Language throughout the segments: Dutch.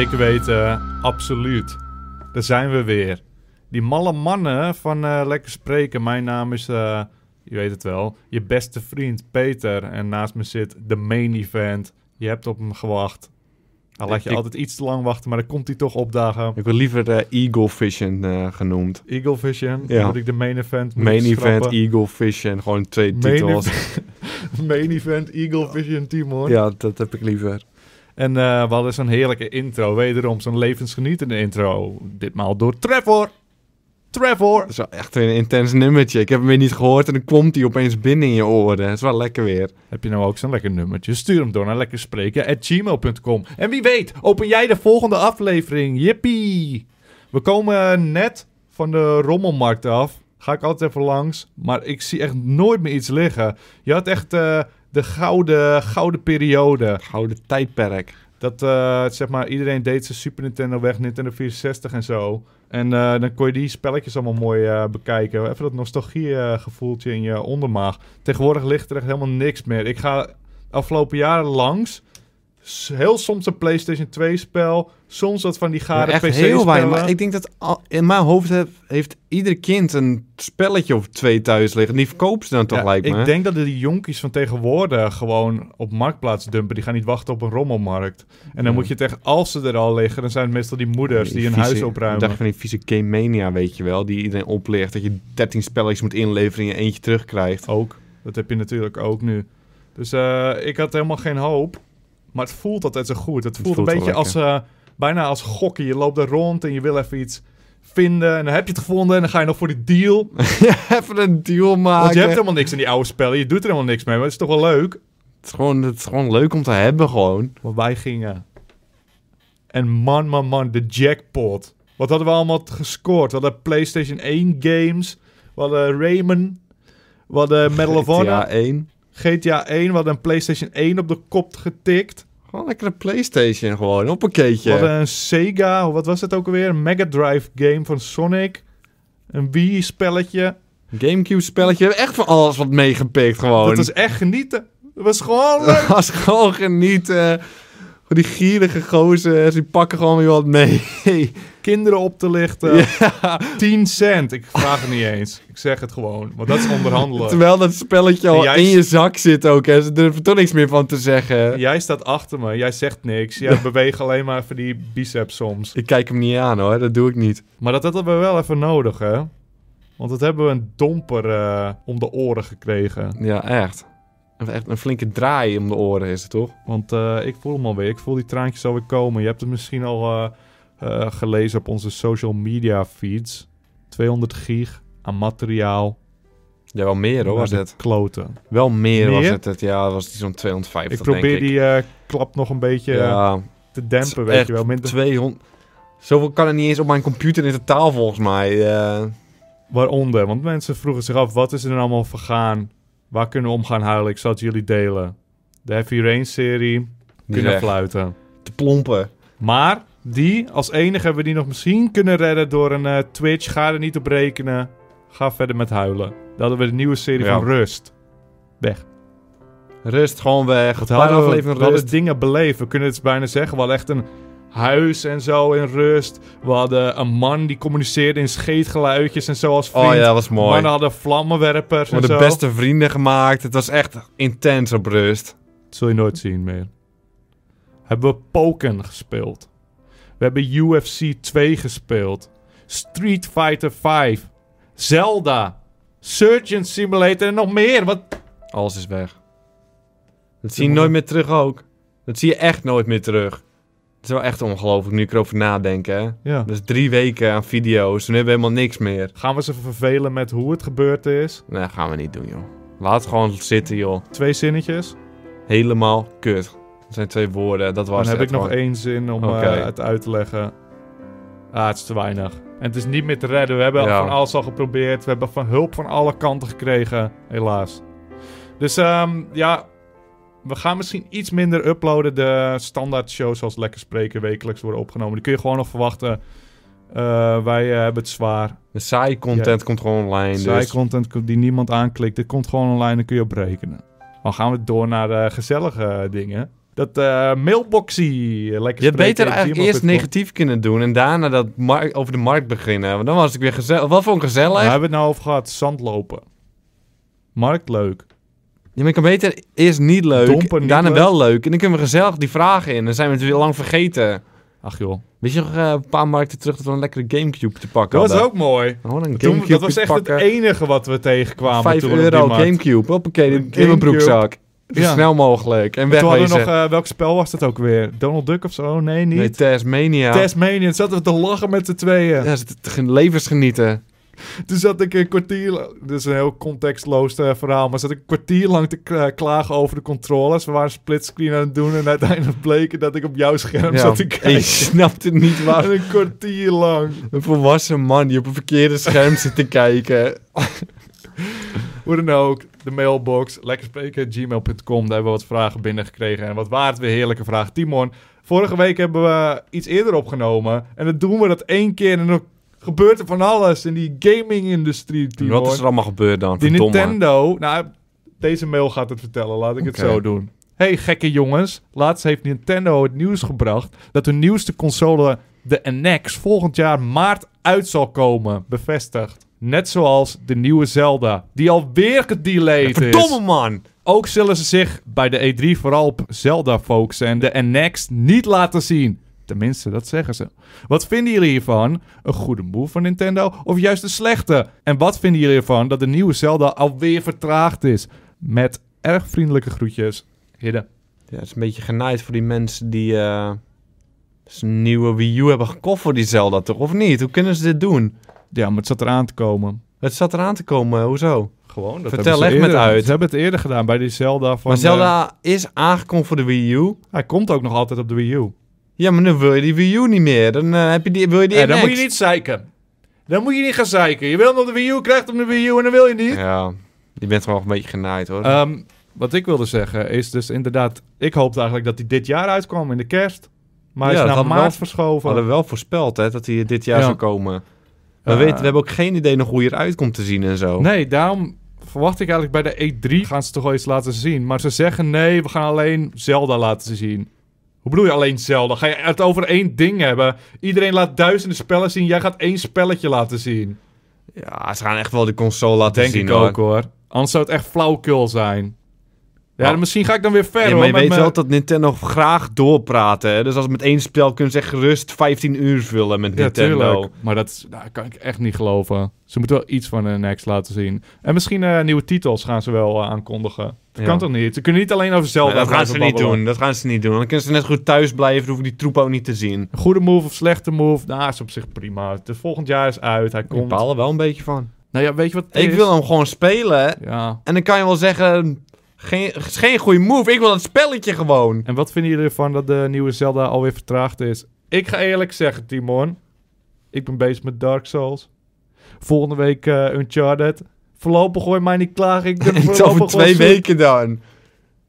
Zeker weten, absoluut. Daar zijn we weer. Die malle mannen van eh, Lekker Spreken. Mijn naam is, eh, je weet het wel, je beste vriend Peter. En naast me zit de main event. Je hebt op hem gewacht. Hij laat je Ik- altijd iets te lang wachten, maar dan komt hij toch opdagen. Ik wil liever eh, Eagle Vision eh, genoemd. Eagle Vision, Ja. moet ik de main event Main event. Eagle Vision. Gewoon twee Main titels. main event, Eagle Vision Timon. Ja, dat heb ik liever. En eh, we hadden zo'n heerlijke intro. Wederom zo'n levensgenietende intro. Ditmaal door Trevor. Trevor. Dat is wel echt een intens nummertje. Ik heb hem weer niet gehoord en dan komt hij opeens binnen in je oren. Dat is wel lekker weer. Heb je nou ook zo'n lekker nummertje? Stuur hem door naar lekkerspreken.gmail.com. En wie weet, open jij de volgende aflevering. Jippie! We komen net van de rommelmarkt af. Ga ik altijd even langs. Maar ik zie echt nooit meer iets liggen. Je had echt eh, de gouden, gouden periode. Gouden tijdperk. Dat eh, zeg maar iedereen deed zijn Super Nintendo weg, Nintendo 64 en zo. En eh, dan kon je die spelletjes allemaal mooi eh, bekijken. Even dat nostalgie eh, gevoeltje in je ondermaag. Tegenwoordig ligt er echt helemaal niks meer. Ik ga afgelopen jaren langs. Heel soms een PlayStation 2 spel. Soms wat van die gare Maar echt heel weinig. Maar ik denk dat al- in mijn hoofd heeft, heeft ieder kind een spelletje of twee thuis liggen. Die verkopen ze dan toch, Ja, lijkt me. ik denk dat die jonkies van tegenwoordig gewoon op marktplaats dumpen. Die gaan niet wachten op een rommelmarkt. En dan Ja. moet je tegen, als ze er al liggen, dan zijn het meestal die moeders die hun vieze- huis opruimen. Ik dacht van die vieze Game Mania, weet je wel. Die iedereen oplicht. Dat je 13 spelletjes moet inleveren en je eentje terugkrijgt. Ook. Dat heb je natuurlijk ook nu. Dus eh, ik had helemaal geen hoop. Maar het voelt altijd zo goed. Het voelt, voelt een beetje als, eh, bijna als gokken. Je loopt er rond en je wil even iets vinden. En dan heb je het gevonden en dan ga je nog voor die deal. Even een deal maken. Want je hebt helemaal niks in die oude spellen. Je doet er helemaal niks mee. Maar het is toch wel leuk. het, is gewoon, het is gewoon leuk om te hebben, gewoon. Maar wij gingen. En man, man, man, de jackpot. Wat hadden we allemaal gescoord? We hadden PlayStation 1 games. We hadden Rayman. We hadden Medal of Honor. GTA 1. GTA 1. We hadden een PlayStation 1 op de kop getikt. Gewoon lekker een Playstation, gewoon. Op een keetje. Hadden een Sega, wat was het ook alweer? Een Mega Drive game van Sonic. Een Wii-spelletje. Gamecube spelletje. We hebben echt van alles wat meegepikt, gewoon. Dat was echt genieten. Dat was gewoon leuk. Dat was gewoon genieten. Die gierige gozer, die pakken gewoon weer wat mee. Kinderen op te lichten. Ja. 10 cent. Ik vraag het niet eens. Ik zeg het gewoon. Want dat is onderhandelen. Terwijl dat spelletje al jij in je zak zit ook. Hè. Ze durven er toch niks meer van te zeggen. Jij staat achter me. Jij zegt niks. Jij beweegt alleen maar even die biceps soms. Ik kijk hem niet aan hoor, dat doe ik niet. Maar dat hadden we wel even nodig, hè? Want dat hebben we een domper eh, om de oren gekregen. Ja, echt. Echt een flinke draai om de oren is het toch? Want eh, ik voel hem alweer. Ik voel die traantjes alweer komen. Je hebt het misschien al eh, eh, gelezen op onze social media feeds. 200 gig aan materiaal. Ja, wel meer hoor was het. Kloten. Wel meer, was het. het. Ja, was die zo'n 250 Ik probeer denk die klap nog een beetje Ja, te dempen, weet je wel. Minder 200... Zoveel kan er niet eens op mijn computer in totaal volgens mij. waaronder. Want mensen vroegen zich af, wat is er dan allemaal vergaan? Waar kunnen we om gaan huilen? Ik zal het jullie delen. De Heavy Rain serie, Die kunnen weg. fluiten. te plompen. Maar die, als enige hebben we die nog misschien kunnen redden door een eh, Twitch. Ga er niet op rekenen. Ga verder met huilen. Dan hadden we de nieuwe serie Ja. van Rust. Weg. Rust, gewoon weg. Paar hadden we, we hadden dingen beleefd. We kunnen het bijna zeggen. We hadden echt een huis en zo in rust. We hadden een man die communiceerde in scheetgeluidjes en zo als vriend. Oh ja, dat was mooi. Mannen hadden vlammenwerpers We en hebben zo. de beste vrienden gemaakt. Het was echt intens op rust. Dat zul je nooit zien meer. Hebben we Pokken gespeeld. We hebben UFC 2 gespeeld. Street Fighter 5. Zelda. Surgeon Simulator en nog meer. Wat? Alles is weg. Dat zie je nooit meer terug ook. Dat zie je echt nooit meer terug. Het is wel echt ongelooflijk nu ik erover nadenk, hè. Ja. Dus drie weken aan video's. Toen hebben we helemaal niks meer. Gaan we ze vervelen met hoe het gebeurd is? Nee, gaan we niet doen, joh. Laat het gewoon zitten, joh. Twee zinnetjes. Helemaal kut. Dat zijn twee woorden. Dat was Dan heb ik nog één zin om eh, het uit te leggen. Ah, het is te weinig. En het is niet meer te redden. We hebben Ja. van alles al geprobeerd. We hebben van hulp van alle kanten gekregen. Helaas. Dus ehm, ja, we gaan misschien iets minder uploaden. De standaard shows zoals Lekker Spreken wekelijks worden opgenomen. Die kun je gewoon nog verwachten. Eh, wij eh, hebben het zwaar. De saai content komt gewoon online. Saai Dus content die niemand aanklikt. Dit komt gewoon online en kun je op rekenen. Dan gaan we door naar eh, gezellige dingen. Dat mailboxie. Lekker Je had beter eigenlijk eerst negatief kunnen doen en daarna dat over de markt beginnen. Want dan was ik weer gezellig. Wat voor een gezellig. Waar hebben we het nou over gehad? Zandlopen. Markt leuk. Maar ik kan beter eerst niet leuk, Domper niet daarna leuk. wel leuk. En dan kunnen we gezellig die vragen in. Dan zijn we het weer lang vergeten. Ach joh. Weet je nog eh, een paar markten terug dat we een lekkere Gamecube te pakken Dat was hadden? ook mooi. Gewoon een Toen, Gamecube dat was echt pakken. het enige wat we tegenkwamen. 5 toen we op die euro. Gamecube. Hoppakee, in Een in mijn Gamecube. broekzak. Zo Ja. snel mogelijk. En En toen hadden we wegwezen. nog, eh, welk spel was dat ook weer? Donald Duck of zo? Nee, niet. nee, Tasmania. Tasmania. Zaten we te lachen met z'n tweeën. Ja, ze te- te- levensgenieten. Toen zat ik een kwartier... Dit is een heel contextloos eh, verhaal. Maar zat ik een kwartier lang te klagen over de controllers. We waren splitscreen aan het doen. En uiteindelijk bleek dat ik op jouw scherm zat te kijken. snapte niet waar En een kwartier lang. een volwassen man die op een verkeerde scherm zit te kijken. Hoe dan ook, de mailbox, lekker spreken, gmail.com. Daar hebben we wat vragen binnengekregen. En wat het weer heerlijke vragen. Timon, vorige week hebben we iets eerder opgenomen. En dan doen we dat één keer. En dan gebeurt er van alles in die gaming-industrie, Timon. Wat is er allemaal gebeurd dan? Die Verdomme. Nintendo... Nou, deze mail gaat het vertellen. Laat ik het zo doen. Hey gekke jongens, laatst heeft Nintendo het nieuws gebracht dat hun nieuwste console, de NX, volgend jaar maart uit zal komen. Bevestigd. Net zoals de nieuwe Zelda, die alweer gedelayed is. Verdomme man! Ook zullen ze zich bij de E3 vooral op Zelda focussen en de NX niet laten zien. Tenminste, dat zeggen ze. Wat vinden jullie hiervan? Een goede move van Nintendo of juist een slechte? En wat vinden jullie ervan dat de nieuwe Zelda alweer vertraagd is? Met erg vriendelijke groetjes. Hidde. Ja, het is een beetje genaaid voor die mensen die eh zijn nieuwe Wii U hebben gekocht voor die Zelda, toch? Of niet? Hoe kunnen ze dit doen? Ja, maar het zat eraan te komen. Het zat eraan te komen, hoezo? Gewoon. Dat Vertel, leg het eerder- uit. Ze hebben het eerder gedaan bij die Zelda van... maar eh, Zelda is aangekondigd voor de Wii U. hij komt ook nog altijd op de Wii U. Ja, maar nu wil je die Wii U niet meer. Dan eh, heb je die, wil je die Ja, dan NX. moet je niet zeiken. Dan moet je niet gaan zeiken. Je wil op de Wii U, krijgt hem op de Wii U en dan wil je niet. Ja, je bent gewoon een beetje genaaid hoor. Ehm, wat ik wilde zeggen is dus inderdaad... Ik hoopte eigenlijk dat hij dit jaar uitkwam in de kerst. Maar hij Ja, is naar maart wel- verschoven. we hadden wel voorspeld hè, dat hij dit jaar Ja. zou komen. We, Eh, weten, we hebben ook geen idee nog hoe hij eruit komt te zien en zo. Nee, daarom verwacht ik eigenlijk bij de E3 gaan ze toch wel iets laten zien. Maar ze zeggen nee, we gaan alleen Zelda laten zien. Hoe bedoel je alleen Zelda? Ga je het over één ding hebben? Iedereen laat duizenden spellen zien. Jij gaat één spelletje laten zien. Ja, ze gaan echt wel de console laten Denk zien ik hoor. ook hoor. Anders zou het echt flauwkul zijn. Ja, dan misschien ga ik dan weer verder. Ja, maar je hoor, weet wel dat Nintendo graag doorpraten. Hè? Dus als met één spel kunnen ze echt gerust 15 uur vullen met Ja, Nintendo. tuurlijk. Maar dat is- nou, kan ik echt niet geloven. Ze moeten wel iets van een Next laten zien. En misschien eh, nieuwe titels gaan ze wel eh, aankondigen. Dat Ja. kan toch niet? Ze kunnen niet alleen over dat gaan ze niet doen. Dat gaan ze niet doen. Dan kunnen ze net goed thuis blijven. Dan hoeven die troep ook niet te zien. Goede move of slechte move, nou, is op zich prima. Het volgend jaar is uit, hij Ik komt. baal er wel een beetje van. Nou ja, weet je wat Ik is? wil hem gewoon spelen. Ja. En dan kan je wel zeggen... Geen, geen goede move. Ik wil dat spelletje gewoon. En wat vinden jullie ervan dat de nieuwe Zelda alweer vertraagd is? Ik ga eerlijk zeggen, Timon. Ik ben bezig met Dark Souls. Volgende week eh, Uncharted. Voorlopig gooi mij niet klaar. Ik ben Het is over twee weken dan.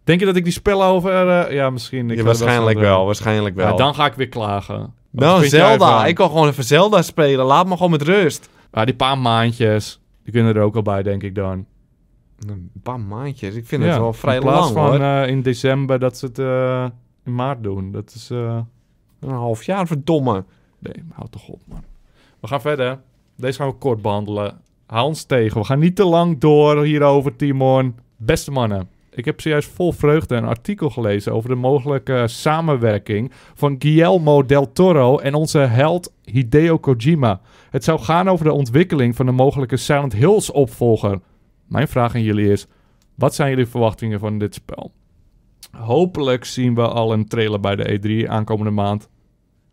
Denk je dat ik die spellen over... eh, ja, misschien. Ik Ja, waarschijnlijk wel. doen. Waarschijnlijk wel. Ja, dan ga ik weer klagen. Nou, Zelda. Ik wil gewoon even Zelda spelen. Laat me gewoon met rust. Ja, die paar maandjes. Die kunnen er ook al bij, denk ik dan. Een paar maandjes. Ik vind Ja, het wel vrij In plaats lang van hoor. eh, in december dat ze het eh, in maart doen. Dat is... eh, Een half jaar, verdomme. Nee, maar houd toch op, man. We gaan verder. Deze gaan we kort behandelen. Hou ons tegen. We gaan niet te lang door hierover, Timon. Beste mannen. Ik heb zojuist vol vreugde een artikel gelezen over de mogelijke samenwerking van Guillermo del Toro en onze held Hideo Kojima. Het zou gaan over de ontwikkeling van de mogelijke Silent Hills opvolger. Mijn vraag aan jullie is: wat zijn jullie verwachtingen van dit spel? Hopelijk zien we al een trailer bij de E3 aankomende maand.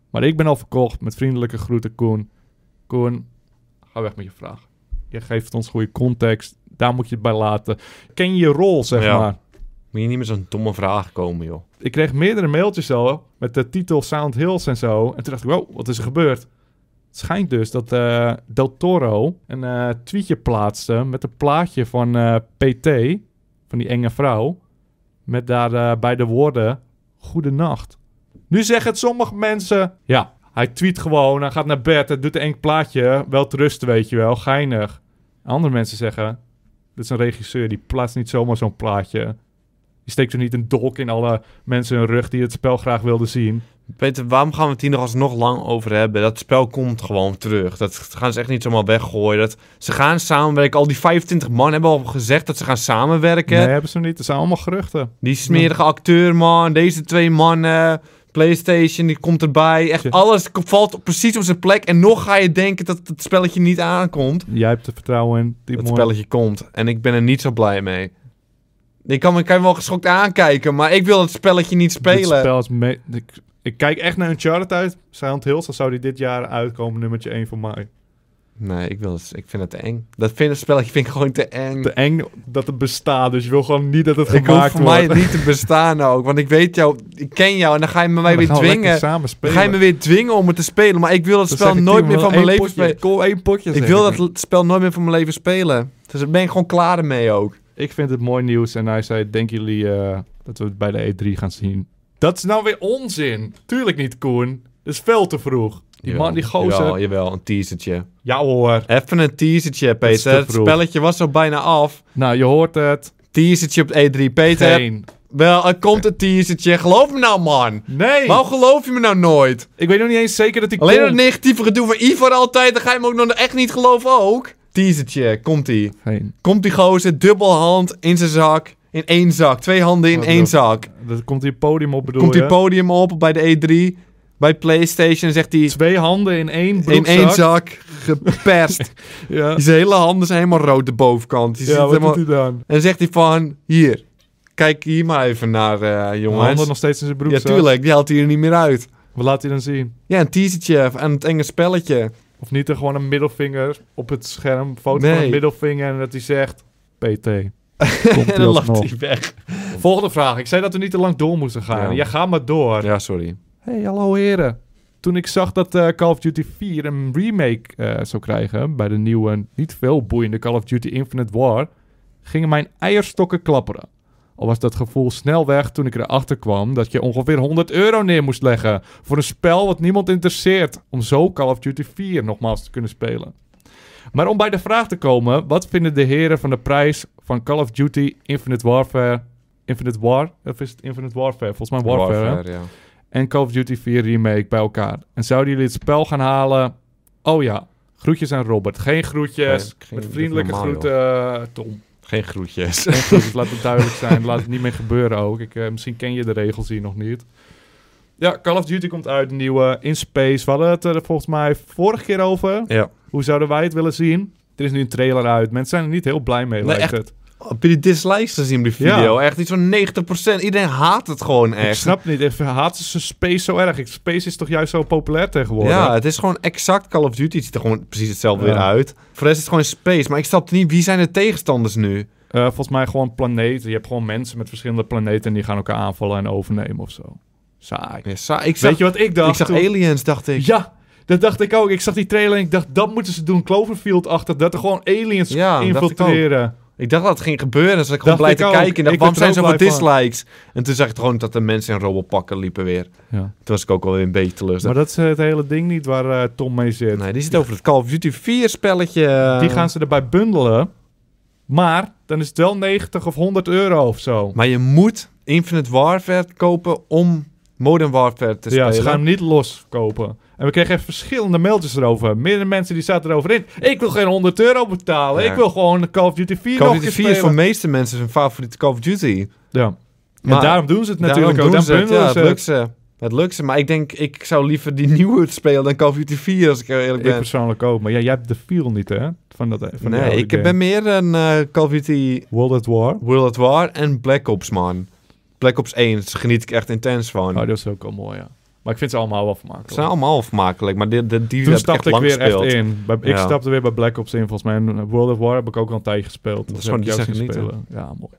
Maar ik ben al verkocht met vriendelijke groeten, Koen. Koen, ga weg met je vraag. Je geeft ons goede context. Daar moet je het bij laten. Ken je je rol, zeg Ja. maar. Moet je niet met zo'n domme vraag komen, joh. Ik kreeg meerdere mailtjes al met de titel Sound Hills en zo. En toen dacht ik, wow, wat is er gebeurd? Het schijnt dus dat eh, Del Toro een eh, tweetje plaatste met een plaatje van eh, PT, van die enge vrouw. Met daarbij de woorden, goedenacht. Nu zeggen sommige mensen, ja, hij tweet gewoon, hij gaat naar bed, hij doet een eng plaatje, wel te rusten, weet je wel, geinig. Andere mensen zeggen, dit is een regisseur, die plaatst niet zomaar zo'n plaatje. Je steekt er niet een dolk in alle mensen hun rug die het spel graag wilden zien. Peter, waarom gaan we het hier nog alsnog lang over hebben? Dat spel komt gewoon terug. Dat gaan ze echt niet zomaar weggooien. Dat, ze gaan samenwerken. Al die 25 man hebben al gezegd dat ze gaan samenwerken. Nee, hebben ze niet. Het zijn allemaal geruchten. Die smerige acteur, man. Deze twee mannen. PlayStation, die komt erbij. Echt alles valt precies op zijn plek. En nog ga je denken dat het spelletje niet aankomt. Jij hebt er vertrouwen in. Die Dat mooi- spelletje komt. En ik ben er niet zo blij mee. Ik kan me, kan je wel geschokt aankijken, maar ik wil het spelletje niet spelen. spel is me- ik, ik kijk echt naar Uncharted uit. Silent Hills, dan zou die dit jaar uitkomen, nummertje 1 voor mij. Nee, ik, wil het, ik vind het te eng. Dat vind, het spelletje vind ik gewoon te eng. Te eng dat het bestaat, dus je wil gewoon niet dat het ik gemaakt voor wordt. mij niet te bestaan ook. Want ik weet jou, ik ken jou en dan ga je me mij weer dwingen. samen Dan ga je me weer dwingen om het te spelen. Maar ik wil het Dan spel ik, nooit meer van mijn leven spelen. Kom, één potje Ik wil ik. dat spel nooit meer van mijn leven spelen. Dus daar ben ik gewoon klaar ermee ook. Ik vind het mooi nieuws en hij zei, denken jullie eh, dat we het bij de E3 gaan zien? Dat is nou weer onzin. Tuurlijk niet, Koen. Dat is veel te vroeg. Die man, die gozer. Jawel, jawel, een teasertje. Ja hoor. Even een teasertje, Peter. Het spelletje was zo bijna af. Nou, je hoort het. Teasertje op E3, Peter. Geen. Wel, er komt een teasertje. Geloof me nou, man. Nee. Waarom geloof je me nou nooit? Ik weet nog niet eens zeker dat hij Alleen dat negatieve gedoe van Ivar altijd, dan ga je me ook nog echt niet geloven ook. Teasertje, komt-ie. Komt die gozer, dubbel hand in zijn zak. In één zak, twee handen in Wat één dat- zak. Dat komt hij podium op bedoel Komt je? hij podium op bij de E3, bij PlayStation, zegt hij Twee handen in één in broekzak. één zak geperst. Ja, Zijn hele handen zijn helemaal rood, de bovenkant. Die ja zit wat helemaal... doet hij dan? En dan zegt hij van, hier, kijk hier maar even naar, eh Handen jongens. nog steeds in zijn Ja, broekzak. tuurlijk, die haalt hij er niet meer uit. Wat laat hij dan zien? Ja, een teasertje en het enge spelletje. Of niet er gewoon een middelvinger op het scherm. Foto van een middelvinger en dat hij zegt... PT. en dan lacht hij weg. Volgende vraag. Ik zei dat we niet te lang door moesten gaan. Ja. Jij gaat maar door. Ja, sorry. Hey, hallo heren. Toen ik zag dat eh, Call of Duty 4 een remake eh, zou krijgen... bij de nieuwe, niet veel boeiende Call of Duty Infinite War... gingen mijn eierstokken klapperen. Al was dat gevoel snel weg toen ik erachter kwam... dat je ongeveer 100 euro neer moest leggen... voor een spel wat niemand interesseert... om zo Call of Duty 4 nogmaals te kunnen spelen. Maar om bij de vraag te komen... wat vinden de heren van de prijs van Call of Duty Infinite Warfare... Infinite War? Of is het Infinite Warfare? Volgens mij Warfare, ja. en Call of Duty 4 Remake bij elkaar. En zouden jullie het spel gaan halen? Oh ja, groetjes aan Robert. Geen groetjes. Geen- met vriendelijke groeten, eh, Tom. Geen groetjes. Geen groetjes, laat het duidelijk zijn. Laat het niet meer gebeuren ook. Ik, eh, misschien ken je de regels hier nog niet. Ja, Call of Duty komt uit, een nieuwe in space. We hadden het er volgens mij vorige keer over. ja. Hoe zouden wij het willen zien? Er is nu een trailer uit. Mensen zijn er niet heel blij mee, Nee, lijkt echt. het. Heb je die dislikes gezien op die Ja. video? Echt iets van 90%. Iedereen haat het gewoon Ik echt. snap niet, even haten ze space zo erg? Space is toch juist zo populair tegenwoordig? Ja, het is gewoon exact Call of Duty. Het ziet er gewoon precies hetzelfde Ja. weer uit. Voor de rest is het gewoon space. Maar ik snap niet, wie zijn de tegenstanders nu? Eh, volgens mij gewoon planeten. Je hebt gewoon mensen met verschillende planeten en die gaan elkaar aanvallen en overnemen of zo. Saai. Ja, sa- ik zag, Weet je wat ik dacht? ik zag toen- aliens, dacht ik. Ja, dat dacht ik ook. Ik zag die trailer en ik dacht, dat moeten ze doen. Cloverfield achter, dat er gewoon aliens Ja, ik infiltreren. Ik dacht dat het ging gebeuren. Dus ik gewoon blij te ook. kijken. En dacht, waarom zijn zoveel dislikes? En toen zag ik gewoon dat de mensen in robotpakken liepen weer. Ja. Toen was ik ook wel weer een beetje Maar teleurgesteld. dat is het hele ding niet waar eh, Tom mee zit. Nee, die zit over het Call of Duty 4 spelletje. Die gaan ze erbij bundelen. Maar dan is het wel 90 of 100 euro of zo. Maar je moet Infinite Warfare kopen om Modern Warfare te ja, spelen. ze gaan hem niet los kopen. En we kregen even verschillende mailtjes erover. Meerdere mensen die zaten erover in. Ik wil geen 100 euro betalen. Ja. Ik wil gewoon Call of Duty 4 Call of Duty keer 4 is voor de meeste mensen hun favoriete Call of Duty. Ja. En Maar daarom doen ze het natuurlijk Daarom ook. doen ze het, ja, het lukt ze. Het lukt ze, maar ik denk, ik zou liever die nieuwe spelen dan Call of Duty 4, als ik eerlijk Ik ben. persoonlijk ook. Maar ja, jij hebt de feel niet, hè? Van dat, van nee, ik game. ben meer een eh, Call of Duty World at War. World at War en Black Ops, man. Black Ops 1, daar geniet ik echt intens van. Oh, dat is ook wel mooi, ja. Maar ik vind ze allemaal wel vermakelijk. Ze zijn allemaal vermakelijk, maar die, die, die Toen heb ik echt stapte ik weer gespeeld. echt in. Bij, Ik Ja. stapte weer bij Black Ops in, volgens mij. En World at War heb ik ook al een tijdje gespeeld. Dat is gewoon- die zien genieten. spelen. Ja, mooi.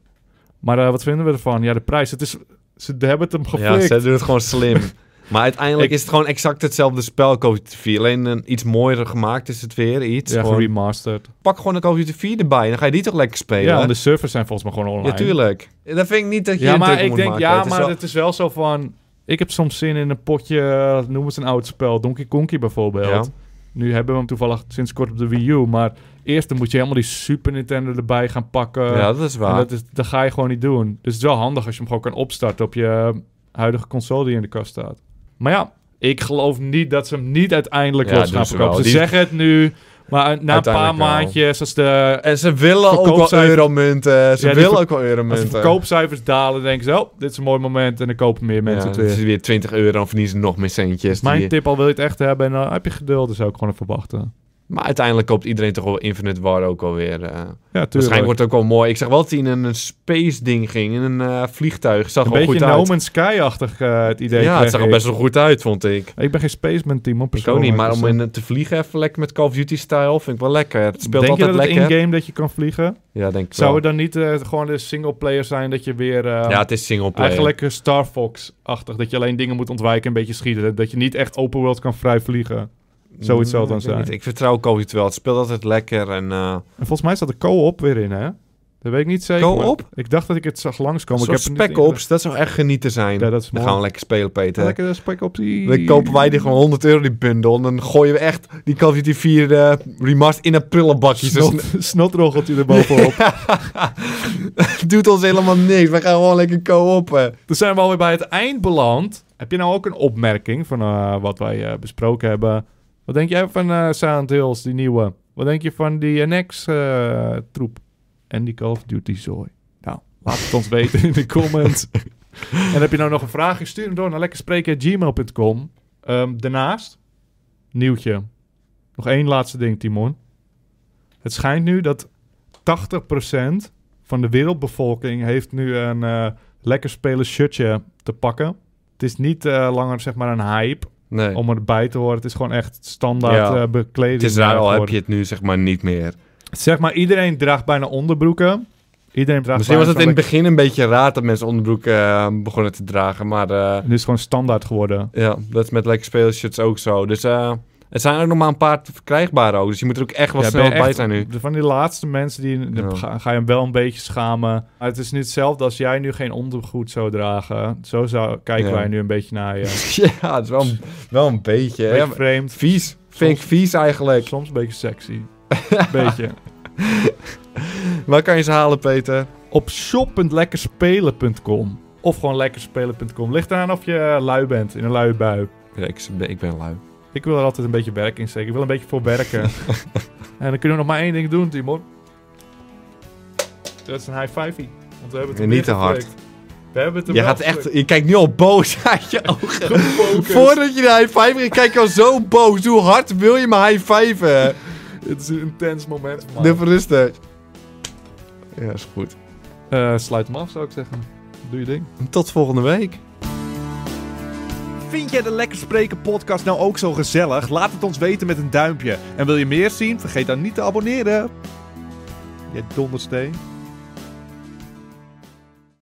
Maar eh, wat vinden we ervan? Ja, de prijs. Het is, ze hebben het hem Ja, geflikt. ze doen het gewoon slim. maar uiteindelijk Ik- is het gewoon exact hetzelfde spel, Call of Duty 4. Alleen een iets mooier gemaakt is het weer, iets. ja, Gewoon, geremasterd. pak gewoon een Call of Duty 4 erbij, dan ga je die toch lekker spelen. Ja, de servers zijn volgens mij gewoon online. Ja, tuurlijk. Dat vind ik niet dat je Ja, maar ik denk, maken. ja, Het maar wel- het is wel zo van... Ik heb soms zin in een potje, eh, noem eens een oud spel. Donkey Konkie bijvoorbeeld. Ja. Nu hebben we hem toevallig sinds kort op de Wii U. Maar eerst dan moet je helemaal die Super Nintendo erbij gaan pakken. ja, dat is En waar. dat, is, dat ga je gewoon niet doen. Dus het is wel handig als je hem gewoon kan opstarten op je huidige console die in de kast staat. Maar ja, ik geloof niet dat ze hem niet uiteindelijk Ja, los gaan ze verkopen. zeggen het nu, maar na een paar maandjes als de, En ze willen ook wel euromunten. Ze Ja, willen ook wel als de euromunten. verkoopcijfers dalen, denken ze, oh, dit is een mooi moment en dan kopen meer mensen ja, het is weer 20 euro, dan verdienen ze nog meer centjes. Mijn Die- tip al wil je het echt hebben en dan heb je geduld, dus ook gewoon even wachten. Maar uiteindelijk koopt iedereen toch wel Infinite War ook alweer. eh Ja, waarschijnlijk wordt het ook wel mooi. Ik zag wel dat hij in een space ding ging, in een eh, vliegtuig. Zag een wel beetje goed No uit. Man's Sky-achtig eh, het idee. Ja, het zag er best wel goed uit, vond ik. Ik ben geen spaceman team op Ik ook persoonlijk. niet, maar dus, om in te vliegen even lekker met Call of Duty-style vind ik wel lekker. Het speelt Denk je dat het in-game dat je kan vliegen? Ja, denk ik Zou wel. het dan niet gewoon de singleplayer zijn dat je weer... Ja, het is singleplayer. Eigenlijk eh, Star Fox-achtig. Dat je alleen dingen moet ontwijken en een beetje schieten. Dat je niet echt open world kan vrij vliegen. Zoiets zal het dan Mm, zijn. niet. Ik vertrouw Duty wel. Het speelt altijd lekker en... eh En volgens mij staat de co-op weer in, hè? Dat weet ik niet zeker. Co-op? Ik dacht dat ik het zag langskomen. Zo'n ik heb er niet spec ops, dat zou echt genieten zijn. Ja, dat is Dan mooi. gaan we lekker spelen, Peter. Lekker de spec op die... Dan kopen wij die gewoon 100 euro die bundel. En dan gooien we echt die Call of Duty 4 eh remastered in een prullenbakje. Dus Snot, snotroggeltje erbovenop. doet ons helemaal niks. We gaan gewoon lekker co-oppen. Dan zijn we alweer bij het eind beland. Heb je nou ook een opmerking van eh, wat wij eh, besproken hebben? Wat denk jij van eh Silent Hills, die nieuwe? Wat denk je van die NX-troep? en die Call of Duty zooi? Nou, laat het ons weten in de comments. en heb je nou nog een vraag? Stuur hem door naar lekkerspreken.gmail.com. Ehm daarnaast, nieuwtje. Nog één laatste ding, Timon. Het schijnt nu dat 80% van de wereldbevolking heeft nu een eh, lekker spelen shirtje te pakken. Het is niet eh, langer zeg maar een hype Nee. om erbij te horen. Het is gewoon echt standaard Ja. eh, bekleding. het is raar, al heb je het nu zeg maar niet meer. Zeg maar, iedereen draagt bijna onderbroeken. Iedereen draagt Misschien was het in het begin een beetje raar dat mensen onderbroeken eh, begonnen te dragen. Maar eh, Het is gewoon standaard geworden. ja, dat is met lekker spelershirts ook zo. Dus eh het zijn ook nog maar een paar te verkrijgbaar ook. Dus je moet er ook echt wel Ja, snel bij zijn nu. Van die laatste mensen, die, Ja. ga, ga je hem wel een beetje schamen. Maar het is niet hetzelfde als jij nu geen ondergoed zou dragen. Zo zou, kijken Ja. wij nu een beetje naar je. ja, het is wel een, wel een beetje. Beetje hè. vreemd. Vies. Vind ik vies eigenlijk. Soms een beetje sexy. beetje. Waar kan je ze halen, Peter? Op shop.lekkerspelen.com Of gewoon lekkerspelen.com. Ligt eraan of je lui bent, in een luie bui. Ik, ik ben lui. Ik wil er altijd een beetje werk in steken. Ik wil een beetje voor werken. en dan kunnen we nog maar één ding doen, Timon. Dat is een high five. Want we hebben het niet te hard. We hebben het Je, gaat echt, je kijkt nu al boos uit je ogen. Voordat je de high five ging, kijk je al zo boos. Hoe hard wil je me high fiven? Het is een intens moment De rustig. Ja, is goed. Eh, sluit hem af, zou ik zeggen. Doe je ding. Tot volgende week. Vind jij de Lekker Spreken podcast nou ook zo gezellig? Laat het ons weten met een duimpje. En wil je meer zien? Vergeet dan niet te abonneren. Je dondersteen.